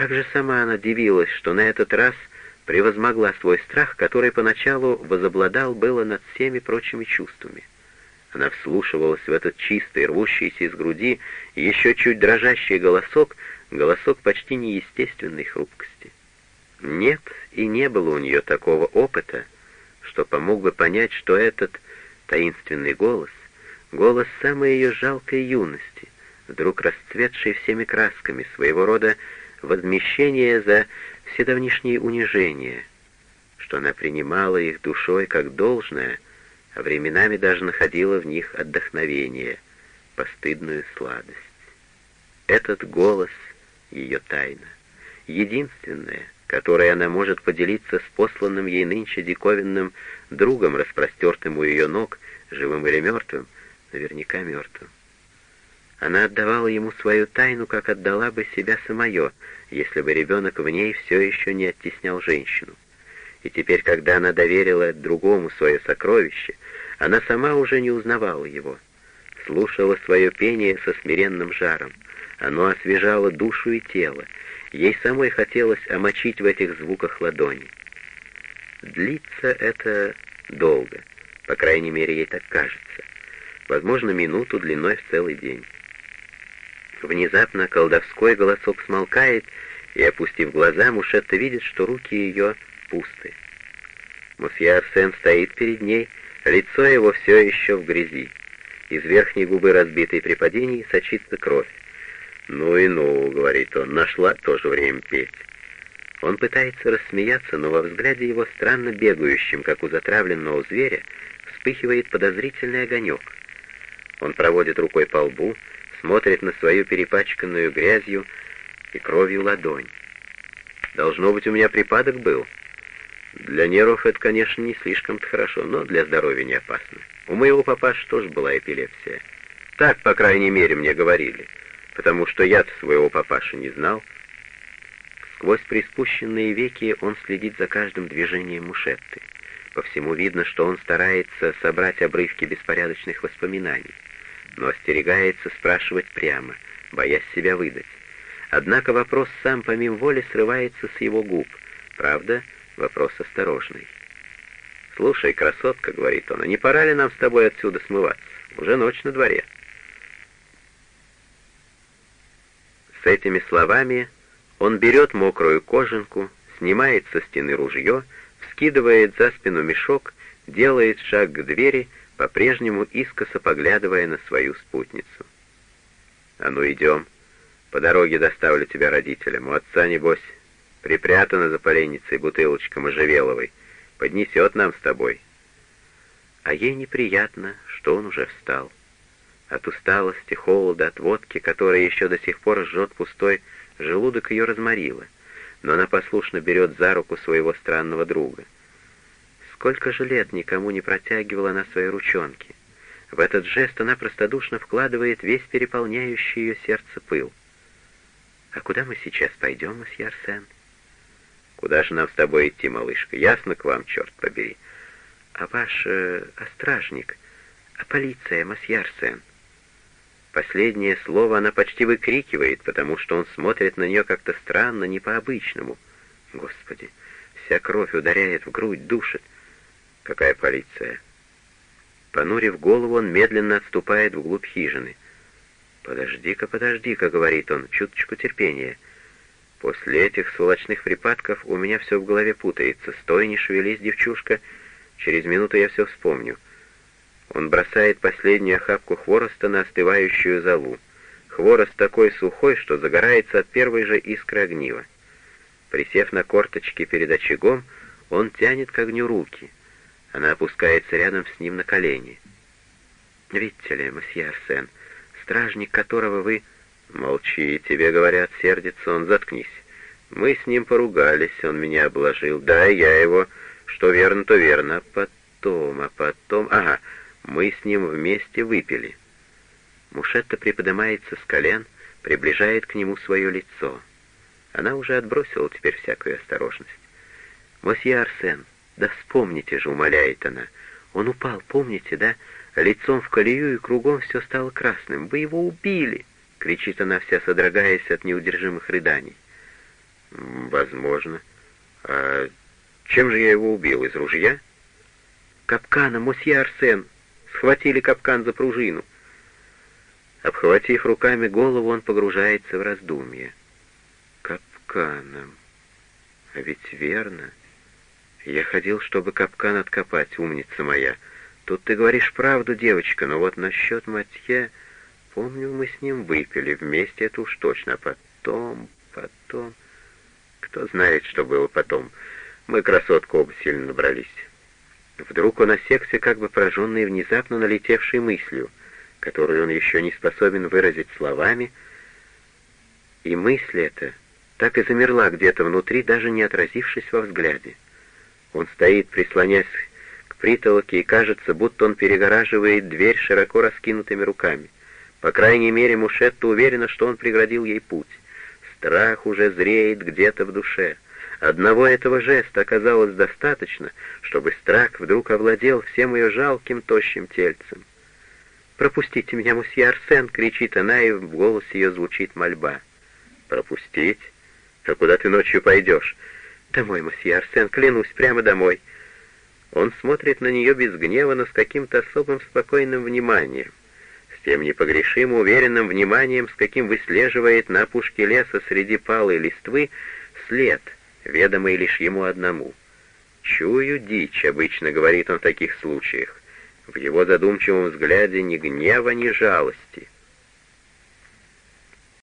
Как же сама она дивилась, что на этот раз превозмогла свой страх, который поначалу возобладал было над всеми прочими чувствами. Она вслушивалась в этот чистый, рвущийся из груди, еще чуть дрожащий голосок, голосок почти неестественной хрупкости. Нет и не было у нее такого опыта, что помог бы понять, что этот таинственный голос — голос самой ее жалкой юности, вдруг расцветший всеми красками, своего рода возмещение за все давнишние унижения, что она принимала их душой как должное, а временами даже находила в них отдохновение, постыдную сладость. Этот голос — ее тайна, единственная, которой она может поделиться с посланным ей нынче диковинным другом, распростертым у ее ног, живым или мертвым, наверняка мертвым. Она отдавала ему свою тайну, как отдала бы себя самое, если бы ребенок в ней все еще не оттеснял женщину. И теперь, когда она доверила другому свое сокровище, она сама уже не узнавала его. Слушала свое пение со смиренным жаром. Оно освежало душу и тело. Ей самой хотелось омочить в этих звуках ладони. Длится это долго, по крайней мере, ей так кажется. Возможно, минуту длиной в целый день. Внезапно колдовской голосок смолкает, и, опустив глаза, Мушетта видит, что руки ее пусты. Мосье Арсен стоит перед ней, лицо его все еще в грязи. Из верхней губы, разбитой при падении, сочится кровь. «Ну и ну», — говорит он, — «нашла тоже время петь». Он пытается рассмеяться, но во взгляде его странно бегающим, как у затравленного зверя, вспыхивает подозрительный огонек. Он проводит рукой по лбу, смотрит на свою перепачканную грязью и кровью ладонь. Должно быть, у меня припадок был. Для нервов это, конечно, не слишком-то хорошо, но для здоровья не опасно. У моего папаши тоже была эпилепсия. Так, по крайней мере, мне говорили, потому что я-то своего папаши не знал. Сквозь приспущенные веки он следит за каждым движением мушетты. По всему видно, что он старается собрать обрывки беспорядочных воспоминаний но остерегается спрашивать прямо, боясь себя выдать. Однако вопрос сам помимо воли срывается с его губ. Правда, вопрос осторожный. «Слушай, красотка», — говорит он, — «а не пора ли нам с тобой отсюда смываться? Уже ночь на дворе». С этими словами он берет мокрую кожанку, снимает со стены ружье, вскидывает за спину мешок, делает шаг к двери — по-прежнему искоса поглядывая на свою спутницу. «А ну, идем. По дороге доставлю тебя родителям. У отца, небось, припрятана за поленницей бутылочка можжевеловой. Поднесет нам с тобой». А ей неприятно, что он уже встал. От усталости, холода, от водки, которая еще до сих пор жжет пустой, желудок ее разморило, но она послушно берет за руку своего странного друга — Сколько же лет никому не протягивала она свои ручонки. В этот жест она простодушно вкладывает весь переполняющий ее сердце пыл. «А куда мы сейчас пойдем, месье Арсен?» «Куда же нам с тобой идти, малышка? Ясно к вам, черт побери». «А ваш... Э, а стражник? А полиция, месье Арсен?» Последнее слово она почти выкрикивает, потому что он смотрит на нее как-то странно, не по-обычному. Господи, вся кровь ударяет в грудь, душит. Какая полиция? Понурив голову, он медленно отступает вглубь хижины. «Подожди-ка, подожди-ка», — говорит он, — «чуточку терпения. После этих сволочных припадков у меня все в голове путается. Стой, не шевелись, девчушка. Через минуту я все вспомню». Он бросает последнюю охапку хвороста на остывающую золу. Хворост такой сухой, что загорается от первой же искры огнива. Присев на корточки перед очагом, он тянет к огню руки — она опускается рядом с ним на колени. «Видите ли, месье Арсен, стражник которого вы...» «Молчи, тебе говорят, сердится он, заткнись. Мы с ним поругались, он меня обложил. Да, я его... Что верно, то верно. А потом, а потом... Ага, мы с ним вместе выпили». Мушетта приподнимается с колен, приближает к нему свое лицо. Она уже отбросила теперь всякую осторожность. «Мосье Арсен, «Да вспомните же», — умоляет она. «Он упал, помните, да? Лицом в колею, и кругом все стало красным. Вы его убили!» — кричит она вся, содрогаясь от неудержимых рыданий. Возможно. А чем же я его убил? Из ружья? Капканом, мосье Арсен. Схватили капкан за пружину. Обхватив руками голову, он погружается в раздумье. Капканом. А ведь верно. Я ходил, чтобы капкан откопать, умница моя. Тут ты говоришь правду, девочка, но вот насчет Матье... Помню, мы с ним выпили вместе, это уж точно. А потом, потом... Кто знает, что было потом. Мы красотку оба сильно набрались. Вдруг он осекся, как бы пораженный внезапно налетевшей мыслью, которую он еще не способен выразить словами, и мысль эта так и замерла где-то внутри, даже не отразившись во взгляде. Он стоит, прислонясь к притолоке, и кажется, будто он перегораживает дверь широко раскинутыми руками. По крайней мере, Мушетта уверена, что он преградил ей путь. Страх уже зреет где-то в душе. Одного этого жеста оказалось достаточно, чтобы страх вдруг овладел всем ее жалким, тощим тельцем. «Пропустите меня, мусье Арсен!» — кричит она, и в голосе ее звучит мольба. «Пропустить? А куда ты ночью пойдешь?» «Домой, мусье Арсен, клянусь, прямо домой!» Он смотрит на нее без гнева, но с каким-то особым спокойным вниманием с тем непогрешимо уверенным вниманием, с каким выслеживает на опушке леса среди палой листвы след, ведомый лишь ему одному. «Чую дичь», — обычно говорит он в таких случаях. В его задумчивом взгляде ни гнева, ни жалости —